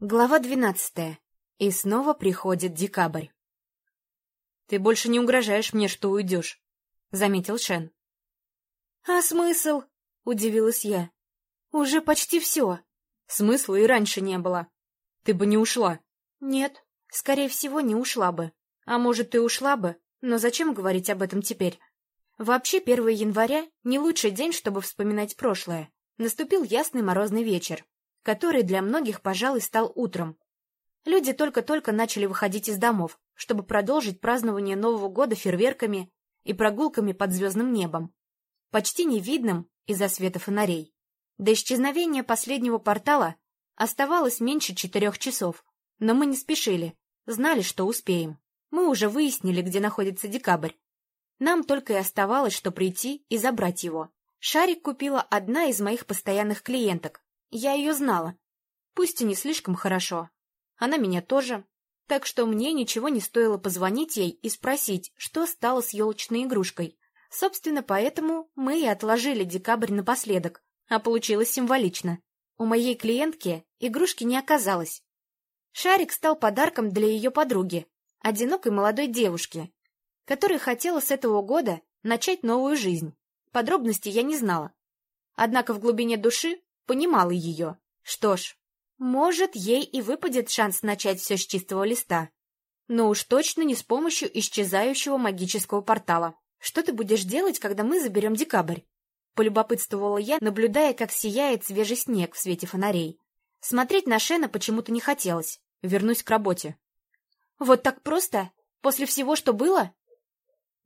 Глава двенадцатая. И снова приходит декабрь. «Ты больше не угрожаешь мне, что уйдешь», — заметил Шен. «А смысл?» — удивилась я. «Уже почти все». «Смысла и раньше не было. Ты бы не ушла». «Нет, скорее всего, не ушла бы. А может, и ушла бы, но зачем говорить об этом теперь? Вообще, 1 января — не лучший день, чтобы вспоминать прошлое. Наступил ясный морозный вечер который для многих, пожалуй, стал утром. Люди только-только начали выходить из домов, чтобы продолжить празднование Нового года фейерверками и прогулками под звездным небом, почти невидным из-за света фонарей. До исчезновения последнего портала оставалось меньше четырех часов, но мы не спешили, знали, что успеем. Мы уже выяснили, где находится декабрь. Нам только и оставалось, что прийти и забрать его. Шарик купила одна из моих постоянных клиенток, я ее знала. Пусть и не слишком хорошо. Она меня тоже. Так что мне ничего не стоило позвонить ей и спросить, что стало с елочной игрушкой. Собственно, поэтому мы и отложили декабрь напоследок, а получилось символично. У моей клиентки игрушки не оказалось. Шарик стал подарком для ее подруги, одинокой молодой девушки, которая хотела с этого года начать новую жизнь. Подробностей я не знала. Однако в глубине души понимала ее. Что ж, может, ей и выпадет шанс начать все с чистого листа. Но уж точно не с помощью исчезающего магического портала. Что ты будешь делать, когда мы заберем декабрь? Полюбопытствовала я, наблюдая, как сияет свежий снег в свете фонарей. Смотреть на Шена почему-то не хотелось. Вернусь к работе. Вот так просто? После всего, что было?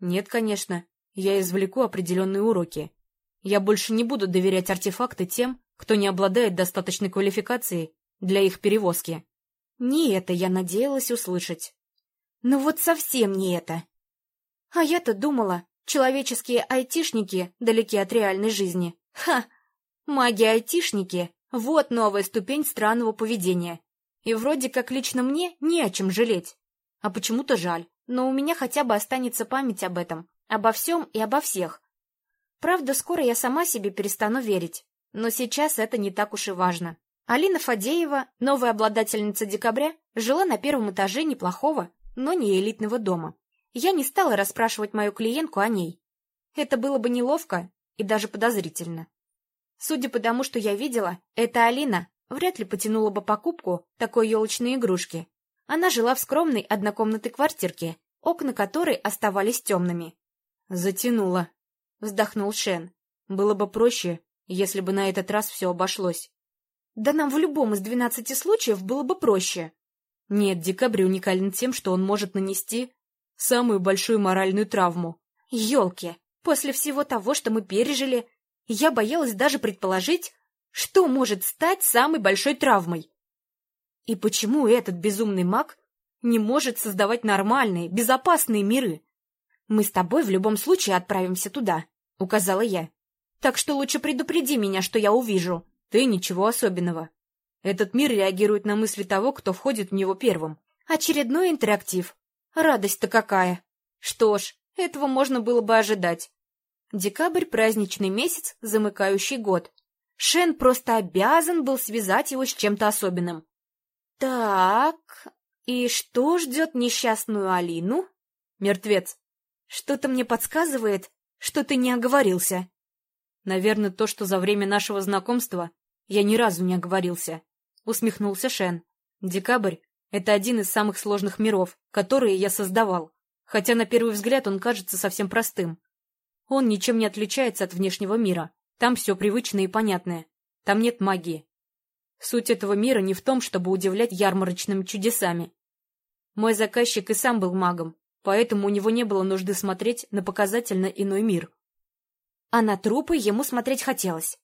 Нет, конечно. Я извлеку определенные уроки. Я больше не буду доверять артефакты тем, кто не обладает достаточной квалификацией для их перевозки. Не это я надеялась услышать. Ну вот совсем не это. А я-то думала, человеческие айтишники далеки от реальной жизни. Ха! Маги-айтишники — вот новая ступень странного поведения. И вроде как лично мне не о чем жалеть. А почему-то жаль. Но у меня хотя бы останется память об этом, обо всем и обо всех. Правда, скоро я сама себе перестану верить. Но сейчас это не так уж и важно. Алина Фадеева, новая обладательница «Декабря», жила на первом этаже неплохого, но не элитного дома. Я не стала расспрашивать мою клиентку о ней. Это было бы неловко и даже подозрительно. Судя по тому, что я видела, эта Алина вряд ли потянула бы покупку такой елочной игрушки. Она жила в скромной однокомнатной квартирке, окна которой оставались темными. «Затянула», — вздохнул Шен. «Было бы проще, если бы на этот раз все обошлось. Да нам в любом из двенадцати случаев было бы проще. Нет, декабрь уникален тем, что он может нанести самую большую моральную травму. Ёлки, после всего того, что мы пережили, я боялась даже предположить, что может стать самой большой травмой. И почему этот безумный маг не может создавать нормальные, безопасные миры? Мы с тобой в любом случае отправимся туда, — указала я. Так что лучше предупреди меня, что я увижу. Ты ничего особенного. Этот мир реагирует на мысли того, кто входит в него первым. Очередной интерактив. Радость-то какая. Что ж, этого можно было бы ожидать. Декабрь — праздничный месяц, замыкающий год. Шен просто обязан был связать его с чем-то особенным. Так, и что ждет несчастную Алину? Мертвец. Что-то мне подсказывает, что ты не оговорился. Наверное, то, что за время нашего знакомства я ни разу не оговорился. Усмехнулся Шен. Декабрь — это один из самых сложных миров, которые я создавал. Хотя на первый взгляд он кажется совсем простым. Он ничем не отличается от внешнего мира. Там все привычное и понятное. Там нет магии. Суть этого мира не в том, чтобы удивлять ярмарочными чудесами. Мой заказчик и сам был магом, поэтому у него не было нужды смотреть на показательно иной мир а на трупы ему смотреть хотелось.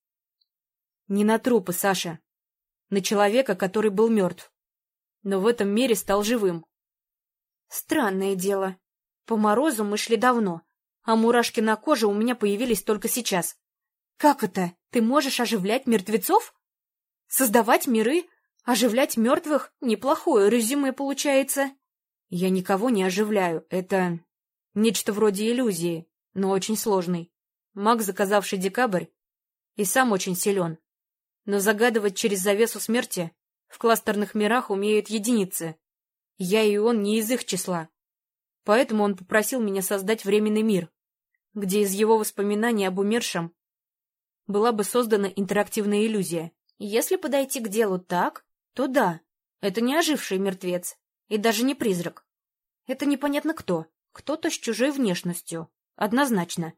Не на трупы, Саша. На человека, который был мертв. Но в этом мире стал живым. Странное дело. По морозу мы шли давно, а мурашки на коже у меня появились только сейчас. Как это? Ты можешь оживлять мертвецов? Создавать миры? Оживлять мертвых? Неплохое резюме получается. Я никого не оживляю. Это нечто вроде иллюзии, но очень сложный. Маг, заказавший декабрь, и сам очень силен. Но загадывать через завесу смерти в кластерных мирах умеют единицы. Я и он не из их числа. Поэтому он попросил меня создать временный мир, где из его воспоминаний об умершем была бы создана интерактивная иллюзия. Если подойти к делу так, то да, это не оживший мертвец и даже не призрак. Это непонятно кто, кто-то с чужой внешностью, однозначно.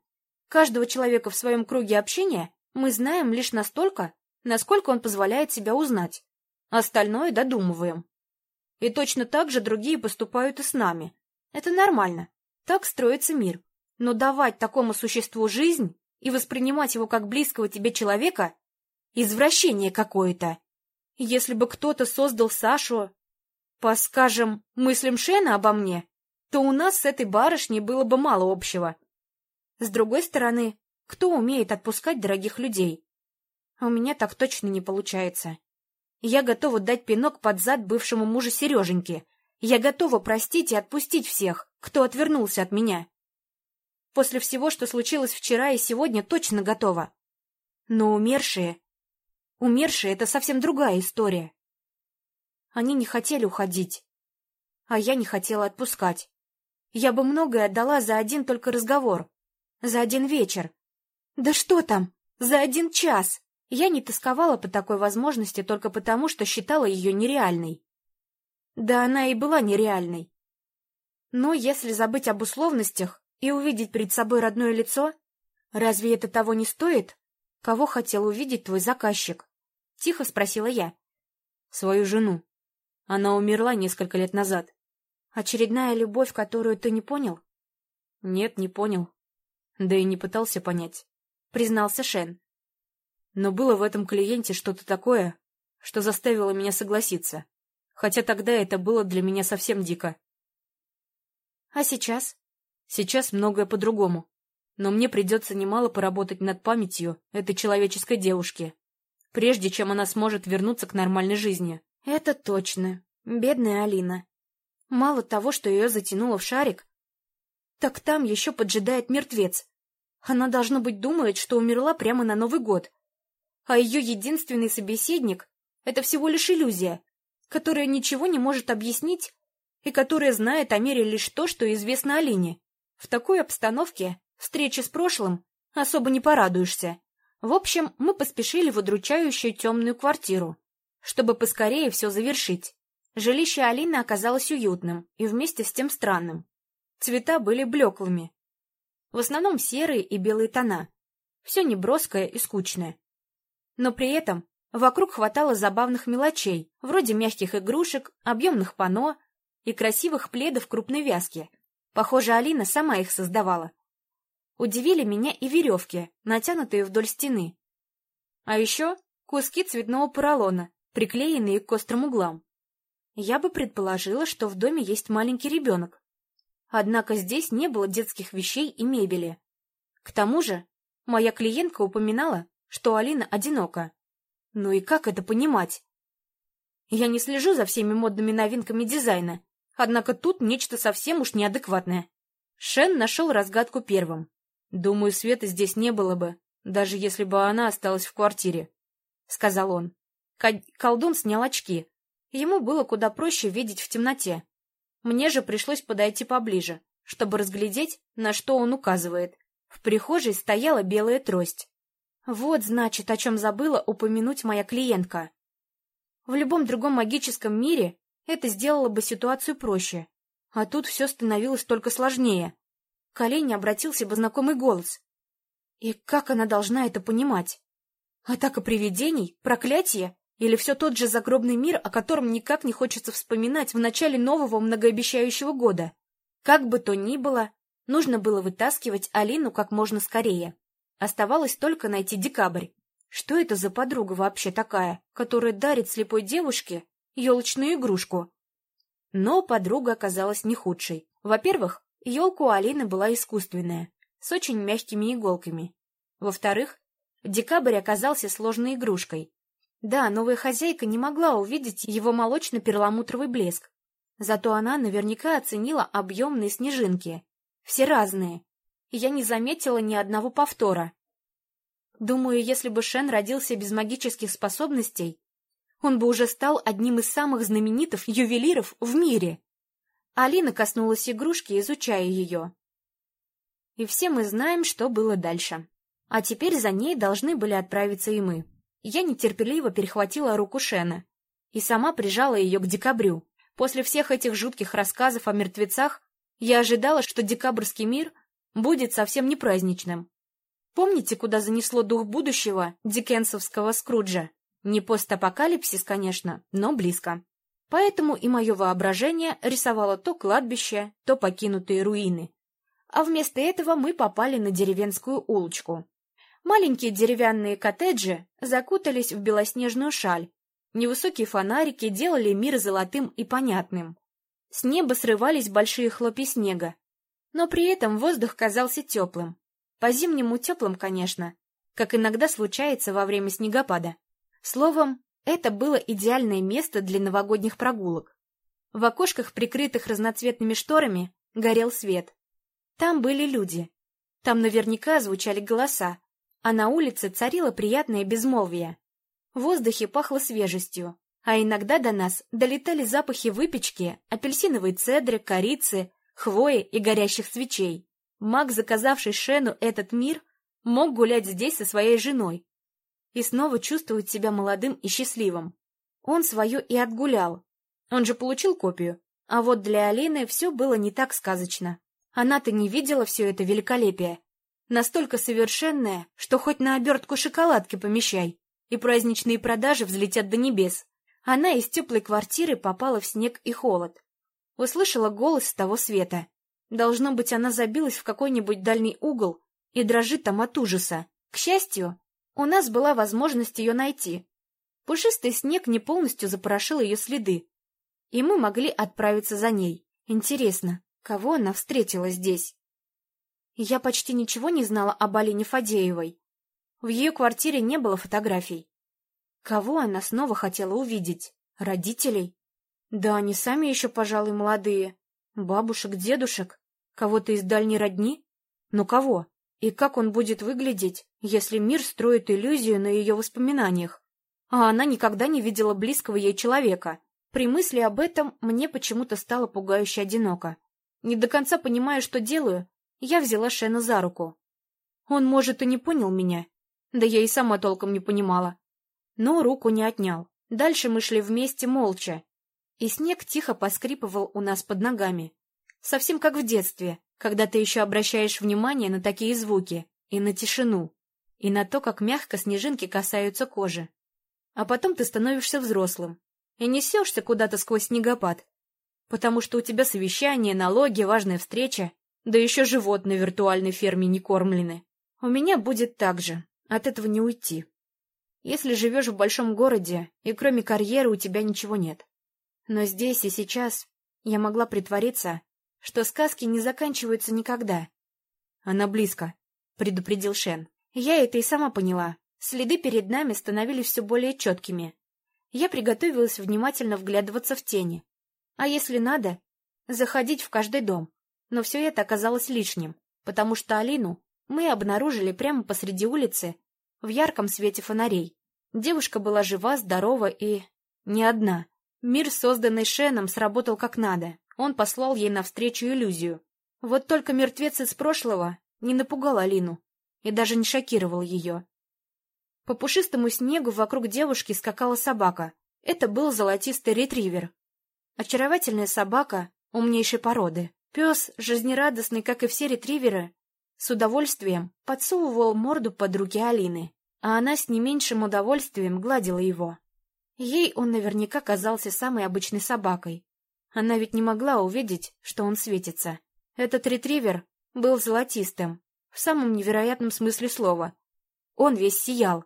Каждого человека в своем круге общения мы знаем лишь настолько, насколько он позволяет себя узнать. Остальное додумываем. И точно так же другие поступают и с нами. Это нормально. Так строится мир. Но давать такому существу жизнь и воспринимать его как близкого тебе человека — извращение какое-то. Если бы кто-то создал Сашу по, скажем, мыслям Шена обо мне, то у нас с этой барышней было бы мало общего. С другой стороны, кто умеет отпускать дорогих людей? У меня так точно не получается. Я готова дать пинок под зад бывшему мужу Сереженьке. Я готова простить и отпустить всех, кто отвернулся от меня. После всего, что случилось вчера и сегодня, точно готова. Но умершие... Умершие — это совсем другая история. Они не хотели уходить, а я не хотела отпускать. Я бы многое отдала за один только разговор, за один вечер. Да что там, за один час! Я не тосковала по такой возможности только потому, что считала ее нереальной. Да она и была нереальной. Но если забыть об условностях и увидеть перед собой родное лицо, разве это того не стоит? Кого хотел увидеть твой заказчик? Тихо спросила я. Свою жену. Она умерла несколько лет назад. Очередная любовь, которую ты не понял? Нет, не понял. Да и не пытался понять. Признался Шен. Но было в этом клиенте что-то такое, что заставило меня согласиться. Хотя тогда это было для меня совсем дико. А сейчас? Сейчас многое по-другому. Но мне придется немало поработать над памятью этой человеческой девушки, прежде чем она сможет вернуться к нормальной жизни. Это точно. Бедная Алина. Мало того, что ее затянуло в шарик, так там еще поджидает мертвец. Она, должно быть, думает, что умерла прямо на Новый год а ее единственный собеседник — это всего лишь иллюзия, которая ничего не может объяснить и которая знает о мире лишь то, что известно Алине. В такой обстановке встречи с прошлым особо не порадуешься. В общем, мы поспешили в удручающую темную квартиру, чтобы поскорее все завершить. Жилище Алины оказалось уютным и вместе с тем странным. Цвета были блеклыми. В основном серые и белые тона. Все неброское и скучное. Но при этом вокруг хватало забавных мелочей, вроде мягких игрушек, объемных панно и красивых пледов крупной вязки. Похоже, Алина сама их создавала. Удивили меня и веревки, натянутые вдоль стены. А еще куски цветного поролона, приклеенные к острым углам. Я бы предположила, что в доме есть маленький ребенок. Однако здесь не было детских вещей и мебели. К тому же моя клиентка упоминала, что Алина одинока. Ну и как это понимать? Я не слежу за всеми модными новинками дизайна, однако тут нечто совсем уж неадекватное. Шен нашел разгадку первым. Думаю, Света здесь не было бы, даже если бы она осталась в квартире, — сказал он. Колдун снял очки. Ему было куда проще видеть в темноте. Мне же пришлось подойти поближе, чтобы разглядеть, на что он указывает. В прихожей стояла белая трость. Вот, значит, о чем забыла упомянуть моя клиентка. В любом другом магическом мире это сделало бы ситуацию проще. А тут все становилось только сложнее. К Олене обратился бы знакомый голос. И как она должна это понимать? Атака привидений? Проклятие? Или все тот же загробный мир, о котором никак не хочется вспоминать в начале нового многообещающего года? Как бы то ни было, нужно было вытаскивать Алину как можно скорее. Оставалось только найти декабрь. Что это за подруга вообще такая, которая дарит слепой девушке елочную игрушку? Но подруга оказалась не худшей. Во-первых, елка у Алины была искусственная, с очень мягкими иголками. Во-вторых, декабрь оказался сложной игрушкой. Да, новая хозяйка не могла увидеть его молочно-перламутровый блеск. Зато она наверняка оценила объемные снежинки. Все разные, я не заметила ни одного повтора. Думаю, если бы Шен родился без магических способностей, он бы уже стал одним из самых знаменитых ювелиров в мире. Алина коснулась игрушки, изучая ее. И все мы знаем, что было дальше. А теперь за ней должны были отправиться и мы. Я нетерпеливо перехватила руку Шена и сама прижала ее к декабрю. После всех этих жутких рассказов о мертвецах я ожидала, что декабрьский мир будет совсем не праздничным. Помните, куда занесло дух будущего диккенсовского Скруджа? Не постапокалипсис, конечно, но близко. Поэтому и мое воображение рисовало то кладбище, то покинутые руины. А вместо этого мы попали на деревенскую улочку. Маленькие деревянные коттеджи закутались в белоснежную шаль. Невысокие фонарики делали мир золотым и понятным. С неба срывались большие хлопья снега. Но при этом воздух казался теплым. По-зимнему теплым, конечно, как иногда случается во время снегопада. Словом, это было идеальное место для новогодних прогулок. В окошках, прикрытых разноцветными шторами, горел свет. Там были люди. Там наверняка звучали голоса, а на улице царило приятное безмолвие. В воздухе пахло свежестью, а иногда до нас долетали запахи выпечки, апельсиновой цедры, корицы, хвои и горящих свечей. Маг, заказавший Шену этот мир, мог гулять здесь со своей женой и снова чувствовать себя молодым и счастливым. Он свою и отгулял. Он же получил копию. А вот для Алины все было не так сказочно. Она-то не видела все это великолепие. Настолько совершенное, что хоть на обертку шоколадки помещай, и праздничные продажи взлетят до небес. Она из теплой квартиры попала в снег и холод. Услышала голос того света. Должно быть, она забилась в какой-нибудь дальний угол и дрожит там от ужаса. К счастью, у нас была возможность ее найти. Пушистый снег не полностью запорошил ее следы, и мы могли отправиться за ней. Интересно, кого она встретила здесь? Я почти ничего не знала об Алине Фадеевой. В ее квартире не было фотографий. Кого она снова хотела увидеть? Родителей? Да, они сами еще, пожалуй, молодые. Бабушек, дедушек? Кого-то из дальней родни? Но кого? И как он будет выглядеть, если мир строит иллюзию на ее воспоминаниях? А она никогда не видела близкого ей человека. При мысли об этом мне почему-то стало пугающе одиноко. Не до конца понимая, что делаю, я взяла Шена за руку. Он, может, и не понял меня. Да я и сама толком не понимала. Но руку не отнял. Дальше мы шли вместе молча, и снег тихо поскрипывал у нас под ногами. Совсем как в детстве, когда ты еще обращаешь внимание на такие звуки, и на тишину, и на то, как мягко снежинки касаются кожи. А потом ты становишься взрослым и несешься куда-то сквозь снегопад, потому что у тебя совещание, налоги, важная встреча, да еще живот на виртуальной ферме не кормлены. У меня будет так же, от этого не уйти. Если живешь в большом городе, и кроме карьеры у тебя ничего нет. Но здесь и сейчас я могла притвориться, что сказки не заканчиваются никогда. Она близко, предупредил Шен. Я это и сама поняла. Следы перед нами становились все более четкими. Я приготовилась внимательно вглядываться в тени. А если надо, заходить в каждый дом. Но все это оказалось лишним, потому что Алину мы обнаружили прямо посреди улицы, в ярком свете фонарей. Девушка была жива, здорова и... не одна. Мир, созданный Шеном, сработал как надо. Он послал ей навстречу иллюзию. Вот только мертвец из прошлого не напугал Алину и даже не шокировал ее. По пушистому снегу вокруг девушки скакала собака. Это был золотистый ретривер. Очаровательная собака умнейшей породы. Пес, жизнерадостный, как и все ретриверы, с удовольствием подсовывал морду под руки Алины, а она с не меньшим удовольствием гладила его. Ей он наверняка казался самой обычной собакой. Она ведь не могла увидеть, что он светится. Этот ретривер был золотистым, в самом невероятном смысле слова. Он весь сиял,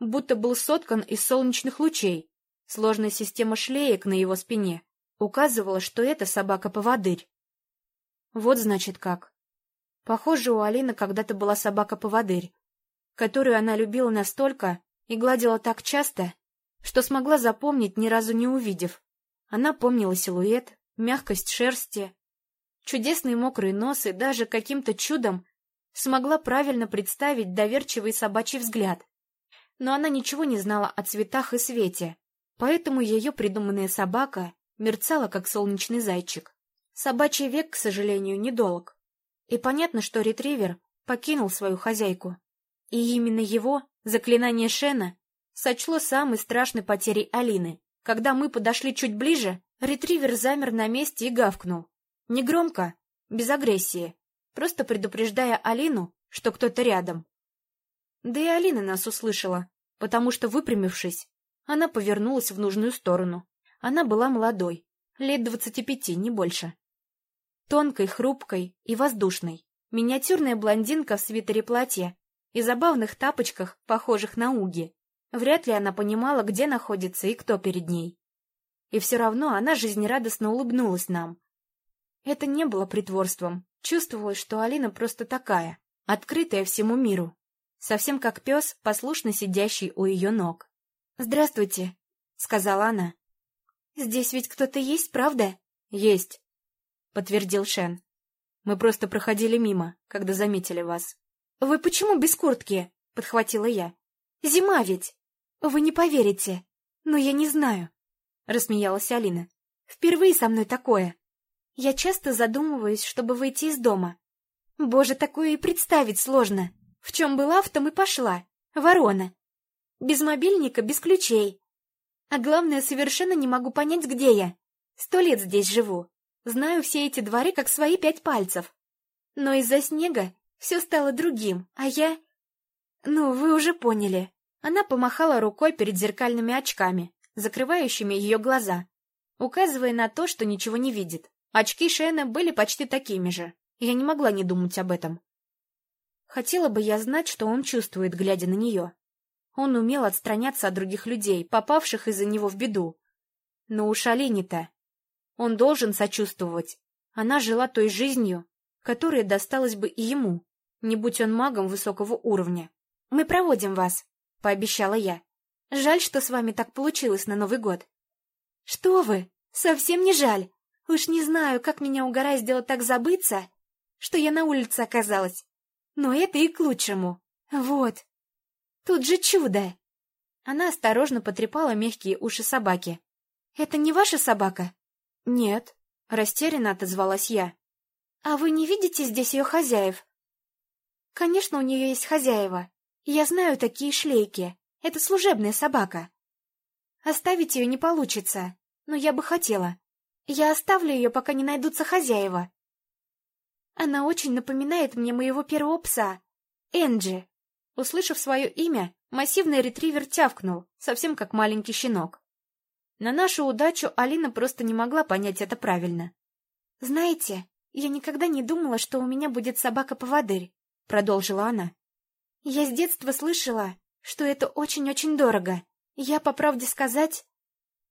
будто был соткан из солнечных лучей. Сложная система шлеек на его спине указывала, что это собака-поводырь. Вот значит как. Похоже, у Алины когда-то была собака-поводырь, которую она любила настолько и гладила так часто, что смогла запомнить, ни разу не увидев. Она помнила силуэт, мягкость шерсти, чудесный мокрый нос и даже каким-то чудом смогла правильно представить доверчивый собачий взгляд. Но она ничего не знала о цветах и свете, Поэтому ее придуманная собака мерцала, как солнечный зайчик. Собачий век, к сожалению, недолг. И понятно, что ретривер покинул свою хозяйку. И именно его, заклинание Шена, сочло самой страшной потерей Алины. Когда мы подошли чуть ближе, ретривер замер на месте и гавкнул. Негромко, без агрессии, просто предупреждая Алину, что кто-то рядом. Да и Алина нас услышала, потому что, выпрямившись, она повернулась в нужную сторону. Она была молодой, лет двадцати пяти, не больше. Тонкой, хрупкой и воздушной. Миниатюрная блондинка в свитере платья и забавных тапочках, похожих на уги. Вряд ли она понимала, где находится и кто перед ней. И все равно она жизнерадостно улыбнулась нам. Это не было притворством. Чувствовалось, что Алина просто такая, открытая всему миру. Совсем как пес, послушно сидящий у ее ног. «Здравствуйте», — сказала она. «Здесь ведь кто-то есть, правда?» «Есть», — подтвердил Шен. «Мы просто проходили мимо, когда заметили вас». «Вы почему без куртки?» — подхватила я. «Зима ведь!» «Вы не поверите, но я не знаю», — рассмеялась Алина. «Впервые со мной такое. Я часто задумываюсь, чтобы выйти из дома. Боже, такое и представить сложно. В чем была, в том и пошла. Ворона. Без мобильника, без ключей. А главное, совершенно не могу понять, где я. Сто лет здесь живу. Знаю все эти дворы, как свои пять пальцев. Но из-за снега все стало другим, а я... Ну, вы уже поняли. Она помахала рукой перед зеркальными очками, закрывающими ее глаза, указывая на то, что ничего не видит. Очки Шена были почти такими же. Я не могла не думать об этом. Хотела бы я знать, что он чувствует, глядя на нее. Он умел отстраняться от других людей, попавших из-за него в беду. Но у Шалини-то он должен сочувствовать. Она жила той жизнью, которая досталась бы и ему, не будь он магом высокого уровня. «Мы проводим вас», — пообещала я. «Жаль, что с вами так получилось на Новый год». «Что вы? Совсем не жаль. Уж не знаю, как меня угораздило так забыться, что я на улице оказалась. Но это и к лучшему. Вот, Тут же чудо!» Она осторожно потрепала мягкие уши собаки. «Это не ваша собака?» «Нет», — растерянно отозвалась я. «А вы не видите здесь ее хозяев?» «Конечно, у нее есть хозяева. Я знаю такие шлейки. Это служебная собака. Оставить ее не получится, но я бы хотела. Я оставлю ее, пока не найдутся хозяева. Она очень напоминает мне моего первого пса, Энджи. Услышав свое имя, массивный ретривер тявкнул, совсем как маленький щенок. На нашу удачу Алина просто не могла понять это правильно. «Знаете, я никогда не думала, что у меня будет собака-поводырь», — продолжила она. «Я с детства слышала, что это очень-очень дорого. Я, по правде сказать,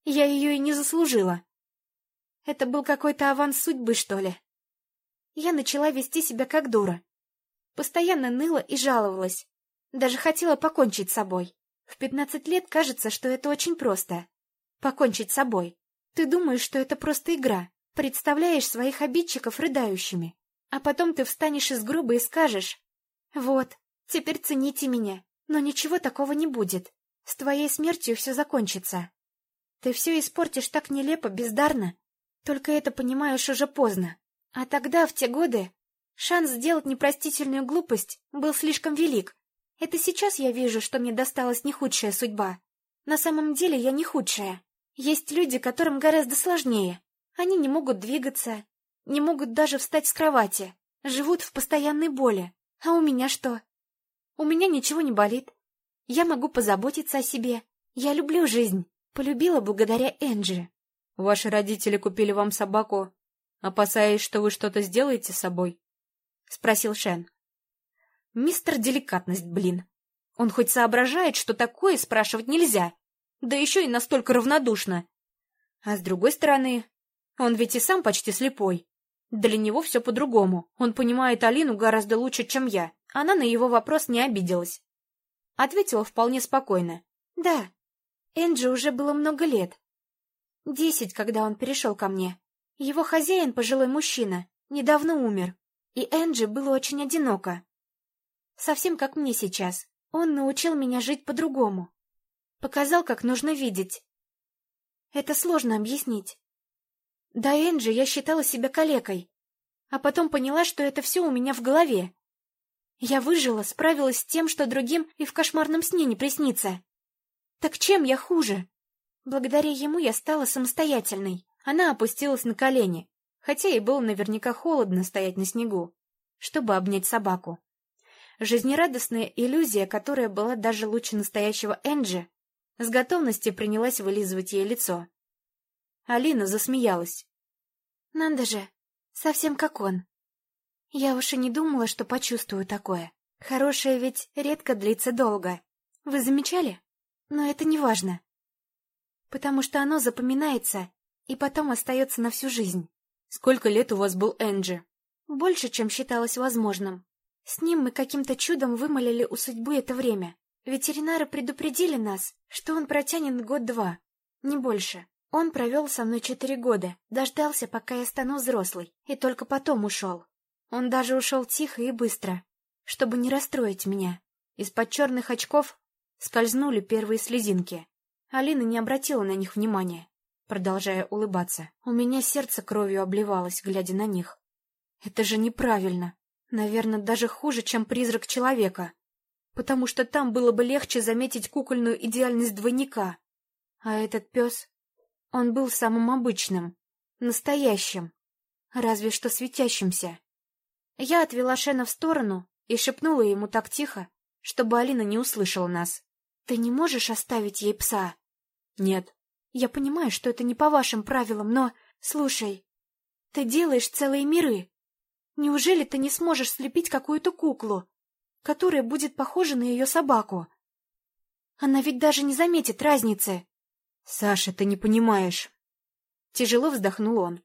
я ее и не заслужила. Это был какой-то аванс судьбы, что ли. Я начала вести себя как дура. Постоянно ныла и жаловалась, даже хотела покончить с собой. В пятнадцать лет кажется, что это очень просто. Покончить с собой. Ты думаешь, что это просто игра. Представляешь своих обидчиков рыдающими. А потом ты встанешь из гроба и скажешь, «Вот, теперь цените меня, но ничего такого не будет. С твоей смертью все закончится. Ты все испортишь так нелепо, бездарно. Только это понимаешь уже поздно. А тогда, в те годы, шанс сделать непростительную глупость был слишком велик. Это сейчас я вижу, что мне досталась не худшая судьба. На самом деле я не худшая. Есть люди, которым гораздо сложнее. Они не могут двигаться, не могут даже встать с кровати, живут в постоянной боли. А у меня что? У меня ничего не болит. Я могу позаботиться о себе. Я люблю жизнь. Полюбила благодаря Энджи. Ваши родители купили вам собаку, опасаясь, что вы что-то сделаете с собой? — спросил Шен. Мистер Деликатность, блин. Он хоть соображает, что такое спрашивать нельзя, да еще и настолько равнодушно. А с другой стороны, он ведь и сам почти слепой. Для него все по-другому. Он понимает Алину гораздо лучше, чем я. Она на его вопрос не обиделась. Ответила вполне спокойно. Да, Энджи уже было много лет. Десять, когда он перешел ко мне. Его хозяин, пожилой мужчина, недавно умер. И Энджи было очень одиноко. Совсем как мне сейчас. Он научил меня жить по-другому. Показал, как нужно видеть. Это сложно объяснить. До Энджи я считала себя калекой, а потом поняла, что это все у меня в голове. Я выжила, справилась с тем, что другим и в кошмарном сне не приснится. Так чем я хуже? Благодаря ему я стала самостоятельной. Она опустилась на колени, хотя ей было наверняка холодно стоять на снегу, чтобы обнять собаку. Жизнерадостная иллюзия, которая была даже лучше настоящего Энджи, с готовностью принялась вылизывать ей лицо. Алина засмеялась. «Надо же, совсем как он. Я уж и не думала, что почувствую такое. Хорошее ведь редко длится долго. Вы замечали? Но это не важно. Потому что оно запоминается и потом остается на всю жизнь. Сколько лет у вас был Энджи? Больше, чем считалось возможным. С ним мы каким-то чудом вымолили у судьбы это время. Ветеринары предупредили нас, что он протянет год-два, не больше. Он провел со мной четыре года, дождался, пока я стану взрослой, и только потом ушел. Он даже ушел тихо и быстро, чтобы не расстроить меня. Из-под черных очков скользнули первые слезинки. Алина не обратила на них внимания, продолжая улыбаться. У меня сердце кровью обливалось, глядя на них. Это же неправильно. Наверное, даже хуже, чем призрак человека. Потому что там было бы легче заметить кукольную идеальность двойника. А этот пес... Он был самым обычным, настоящим, разве что светящимся. Я отвела Шена в сторону и шепнула ему так тихо, чтобы Алина не услышала нас. «Ты не можешь оставить ей пса?» «Нет». «Я понимаю, что это не по вашим правилам, но... Слушай, ты делаешь целые миры. Неужели ты не сможешь слепить какую-то куклу, которая будет похожа на ее собаку? Она ведь даже не заметит разницы». «Саша, ты не понимаешь». Тяжело вздохнул он.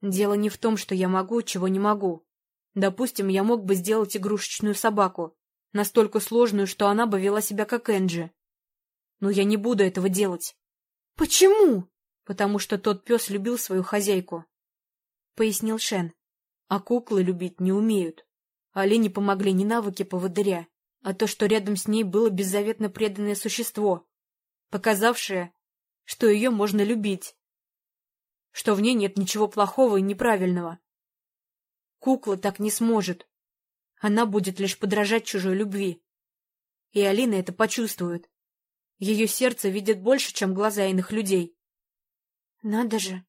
«Дело не в том, что я могу, чего не могу. Допустим, я мог бы сделать игрушечную собаку, настолько сложную, что она бы вела себя как Энджи. Но я не буду этого делать. Почему? Потому что тот пес любил свою хозяйку, — пояснил Шен. А куклы любить не умеют. Олене помогли не навыки поводыря, а то, что рядом с ней было беззаветно преданное существо, показавшее, что ее можно любить, что в ней нет ничего плохого и неправильного. Кукла так не сможет. Она будет лишь подражать чужой любви. И Алина это почувствует. Ее сердце видит больше, чем глаза иных людей. Надо же.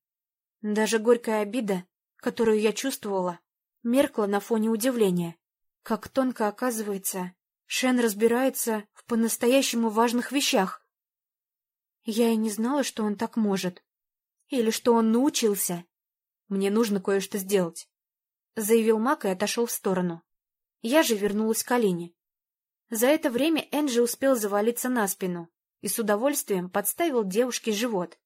Даже горькая обида, которую я чувствовала, меркла на фоне удивления. Как тонко оказывается, Шен разбирается в по-настоящему важных вещах. Я и не знала, что он так может. Или что он научился. Мне нужно кое-что сделать. — заявил Мак и отошел в сторону. Я же вернулась к Алине. За это время Энджи успел завалиться на спину и с удовольствием подставил девушке живот,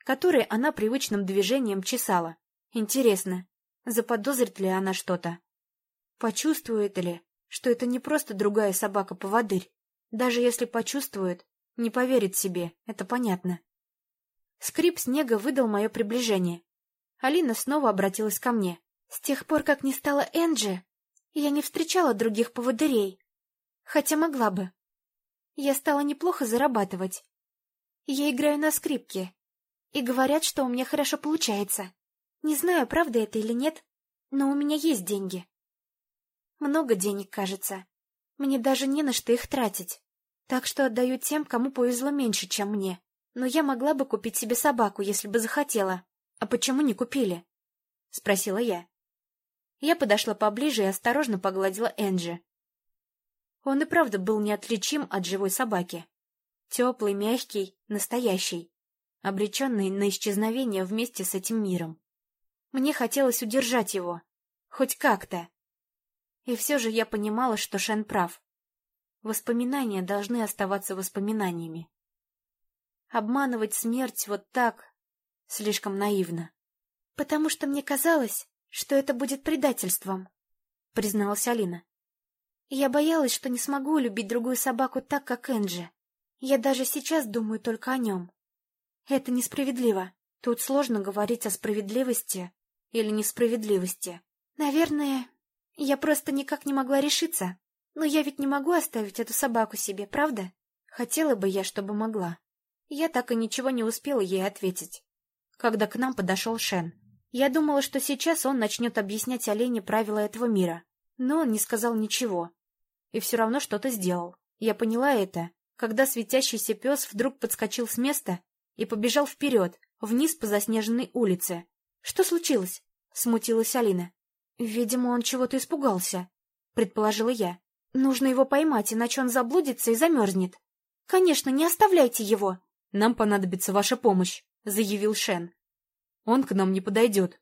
который она привычным движением чесала. Интересно, заподозрит ли она что-то? Почувствует ли, что это не просто другая собака-поводырь? Даже если почувствует, не поверит себе, это понятно. Скрип снега выдал мое приближение. Алина снова обратилась ко мне. С тех пор, как не стала Энджи, я не встречала других поводырей. Хотя могла бы. Я стала неплохо зарабатывать. Я играю на скрипке. И говорят, что у меня хорошо получается. Не знаю, правда это или нет, но у меня есть деньги. Много денег, кажется. Мне даже не на что их тратить. Так что отдаю тем, кому повезло меньше, чем мне. Но я могла бы купить себе собаку, если бы захотела. А почему не купили? — спросила я. Я подошла поближе и осторожно погладила Энджи. Он и правда был неотличим от живой собаки. Теплый, мягкий, настоящий, обреченный на исчезновение вместе с этим миром. Мне хотелось удержать его, хоть как-то. И все же я понимала, что Шен прав. Воспоминания должны оставаться воспоминаниями. Обманывать смерть вот так слишком наивно. Потому что мне казалось, что это будет предательством, — призналась Алина. Я боялась, что не смогу любить другую собаку так, как Энджи. Я даже сейчас думаю только о нем. Это несправедливо. Тут сложно говорить о справедливости или несправедливости. Наверное, я просто никак не могла решиться. Но я ведь не могу оставить эту собаку себе, правда? Хотела бы я, чтобы могла. Я так и ничего не успела ей ответить. Когда к нам подошел Шен. Я думала, что сейчас он начнет объяснять Олене правила этого мира. Но он не сказал ничего. И все равно что-то сделал. Я поняла это, когда светящийся пес вдруг подскочил с места и побежал вперед, вниз по заснеженной улице. — Что случилось? — смутилась Алина. — Видимо, он чего-то испугался, — предположила я. — Нужно его поймать, иначе он заблудится и замерзнет. — Конечно, не оставляйте его. — Нам понадобится ваша помощь, — заявил Шен. — Он к нам не подойдет.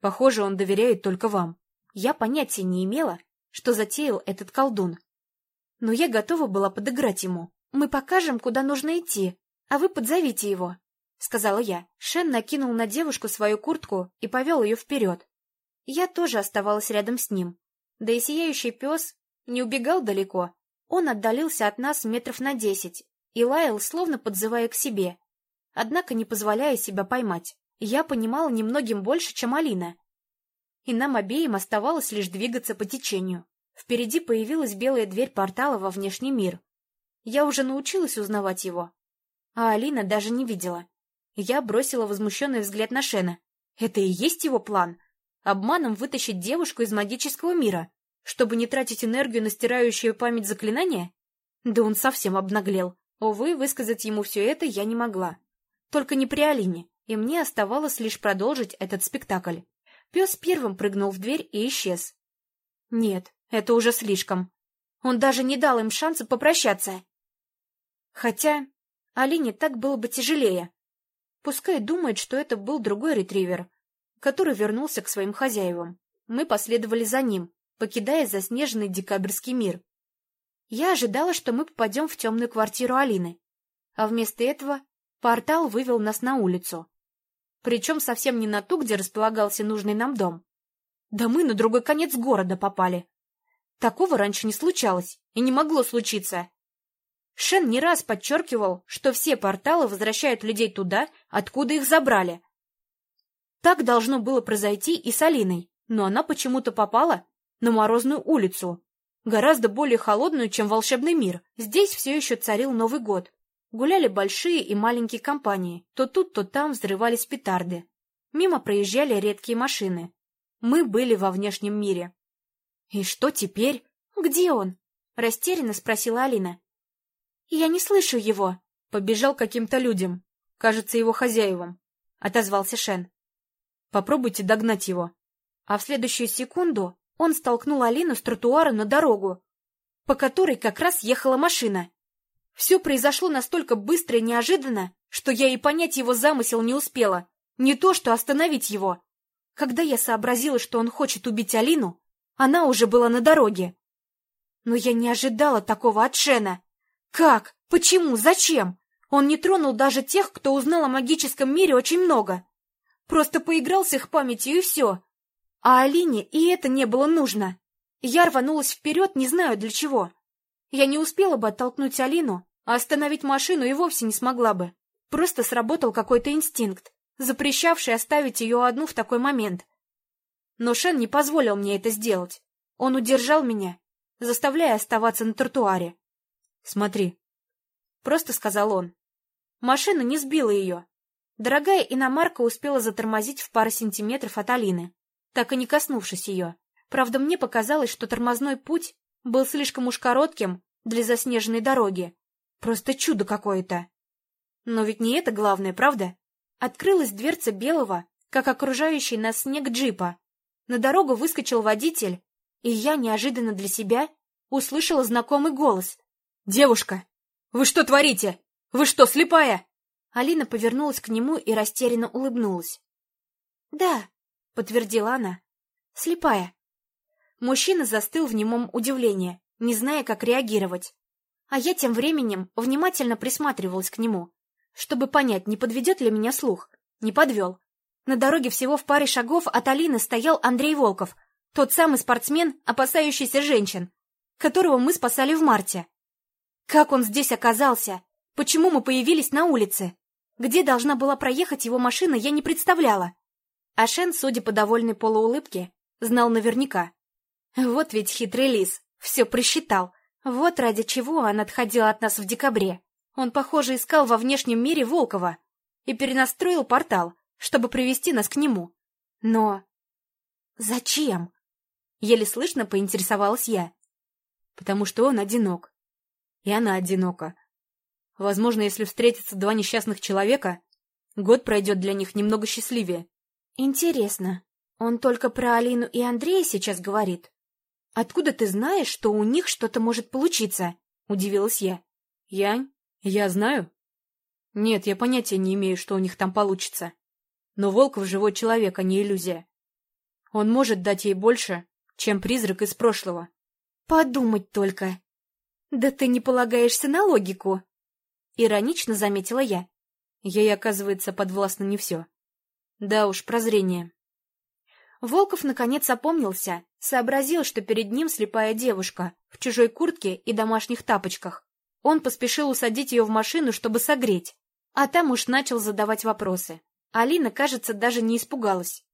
Похоже, он доверяет только вам. Я понятия не имела, что затеял этот колдун. Но я готова была подыграть ему. Мы покажем, куда нужно идти, а вы подзовите его. — сказала я. Шен накинул на девушку свою куртку и повел ее вперед. Я тоже оставалась рядом с ним. Да и сияющий пес не убегал далеко. Он отдалился от нас метров на десять и лаял, словно подзывая к себе, однако не позволяя себя поймать. Я понимала немногим больше, чем Алина. И нам обеим оставалось лишь двигаться по течению. Впереди появилась белая дверь портала во внешний мир. Я уже научилась узнавать его, а Алина даже не видела. Я бросила возмущенный взгляд на Шена. Это и есть его план? Обманом вытащить девушку из магического мира, чтобы не тратить энергию на стирающую память заклинания? Да он совсем обнаглел. Увы, высказать ему все это я не могла. Только не при Алине, и мне оставалось лишь продолжить этот спектакль. Пес первым прыгнул в дверь и исчез. Нет, это уже слишком. Он даже не дал им шанса попрощаться. Хотя Алине так было бы тяжелее. Пускай думает, что это был другой ретривер, который вернулся к своим хозяевам. Мы последовали за ним, покидая заснеженный декабрьский мир. Я ожидала, что мы попадем в темную квартиру Алины, а вместо этого портал вывел нас на улицу. Причем совсем не на ту, где располагался нужный нам дом. Да мы на другой конец города попали. Такого раньше не случалось и не могло случиться. Шен не раз подчеркивал, что все порталы возвращают людей туда, откуда их забрали. Так должно было произойти и с Алиной, но она почему-то попала на Морозную улицу, гораздо более холодную, чем волшебный мир. Здесь все еще царил Новый год. Гуляли большие и маленькие компании, то тут, то там взрывались петарды. Мимо проезжали редкие машины. Мы были во внешнем мире. — И что теперь? Где он? — растерянно спросила Алина. «Я не слышу его!» Побежал каким-то людям, кажется, его хозяевам, — отозвался Шен. Попробуйте догнать его. А в следующую секунду он столкнул Алину с тротуара на дорогу, по которой как раз ехала машина. Все произошло настолько быстро и неожиданно, что я и понять его замысел не успела, не то что остановить его. Когда я сообразила, что он хочет убить Алину, она уже была на дороге. Но я не ожидала такого от Шена. Как? Почему? Зачем? Он не тронул даже тех, кто узнал о магическом мире очень много. Просто поиграл с их памятью и все. А Алине и это не было нужно. Я рванулась вперед, не знаю для чего. Я не успела бы оттолкнуть Алину, а остановить машину и вовсе не смогла бы. Просто сработал какой-то инстинкт, запрещавший оставить ее одну в такой момент. Но Шен не позволил мне это сделать. Он удержал меня, заставляя оставаться на тротуаре. Смотри. Просто сказал он. Машина не сбила ее. Дорогая иномарка успела затормозить в пару сантиметров от Алины, так и не коснувшись ее. Правда, мне показалось, что тормозной путь был слишком уж коротким для заснеженной дороги. Просто чудо какое-то. Но ведь не это главное, правда? Открылась дверца белого, как окружающий нас снег джипа. На дорогу выскочил водитель, и я неожиданно для себя услышала знакомый голос, «Девушка, вы что творите? Вы что, слепая?» Алина повернулась к нему и растерянно улыбнулась. «Да», — подтвердила она, — «слепая». Мужчина застыл в немом удивлении, не зная, как реагировать. А я тем временем внимательно присматривалась к нему, чтобы понять, не подведет ли меня слух. Не подвел. На дороге всего в паре шагов от Алины стоял Андрей Волков, тот самый спортсмен, опасающийся женщин, которого мы спасали в марте. Как он здесь оказался? Почему мы появились на улице? Где должна была проехать его машина, я не представляла. Ашен, судя по довольной полуулыбке, знал наверняка. Вот ведь хитрый лис, все просчитал. Вот ради чего он отходил от нас в декабре. Он, похоже, искал во внешнем мире Волкова и перенастроил портал, чтобы привести нас к нему. Но... Зачем? Еле слышно поинтересовалась я. Потому что он одинок. И она одинока. Возможно, если встретятся два несчастных человека, год пройдет для них немного счастливее. Интересно, он только про Алину и Андрея сейчас говорит? Откуда ты знаешь, что у них что-то может получиться? Удивилась я. Я? Я знаю. Нет, я понятия не имею, что у них там получится. Но Волков живой человек, а не иллюзия. Он может дать ей больше, чем призрак из прошлого. Подумать только. Да ты не полагаешься на логику. Иронично заметила я. Ей, оказывается, подвластно не все. Да уж, прозрение. Волков наконец опомнился, сообразил, что перед ним слепая девушка в чужой куртке и домашних тапочках. Он поспешил усадить ее в машину, чтобы согреть, а там уж начал задавать вопросы. Алина, кажется, даже не испугалась.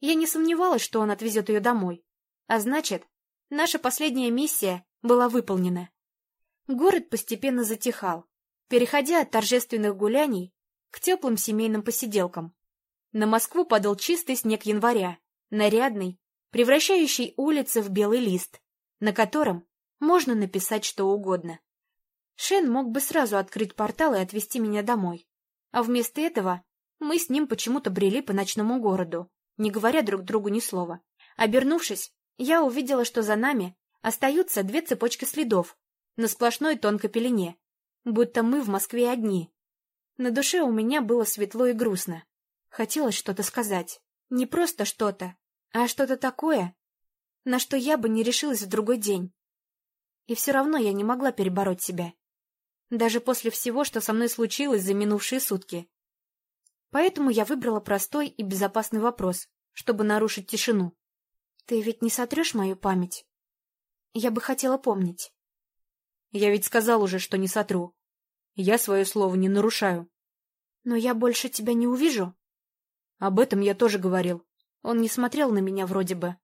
Я не сомневалась, что он отвезет ее домой. А значит, наша последняя миссия была выполнена. Город постепенно затихал, переходя от торжественных гуляний к теплым семейным посиделкам. На Москву падал чистый снег января, нарядный, превращающий улицы в белый лист, на котором можно написать что угодно. Шен мог бы сразу открыть портал и отвезти меня домой. А вместо этого мы с ним почему-то брели по ночному городу, не говоря друг другу ни слова. Обернувшись, я увидела, что за нами остаются две цепочки следов на сплошной тонкой пелене, будто мы в Москве одни. На душе у меня было светло и грустно. Хотелось что-то сказать. Не просто что-то, а что-то такое, на что я бы не решилась в другой день. И все равно я не могла перебороть себя даже после всего, что со мной случилось за минувшие сутки. Поэтому я выбрала простой и безопасный вопрос, чтобы нарушить тишину. Ты ведь не сотрешь мою память? Я бы хотела помнить. Я ведь сказал уже, что не сотру. Я свое слово не нарушаю. Но я больше тебя не увижу. Об этом я тоже говорил. Он не смотрел на меня вроде бы.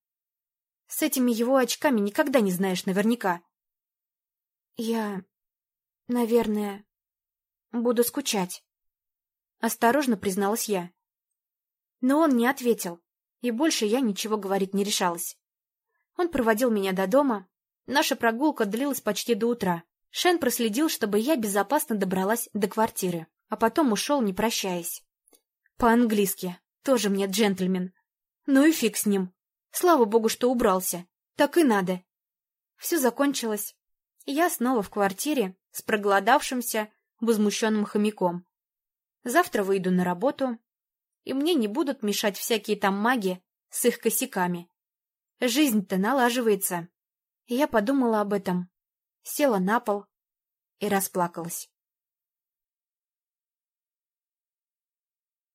С этими его очками никогда не знаешь наверняка. Я Наверное, буду скучать. Осторожно призналась я. Но он не ответил, и больше я ничего говорить не решалась. Он проводил меня до дома. Наша прогулка длилась почти до утра. Шен проследил, чтобы я безопасно добралась до квартиры, а потом ушел, не прощаясь. По-английски. Тоже мне джентльмен. Ну и фиг с ним. Слава богу, что убрался. Так и надо. Все закончилось. Я снова в квартире, с проголодавшимся, возмущенным хомяком. Завтра выйду на работу, и мне не будут мешать всякие там маги с их косяками. Жизнь-то налаживается. Я подумала об этом, села на пол и расплакалась.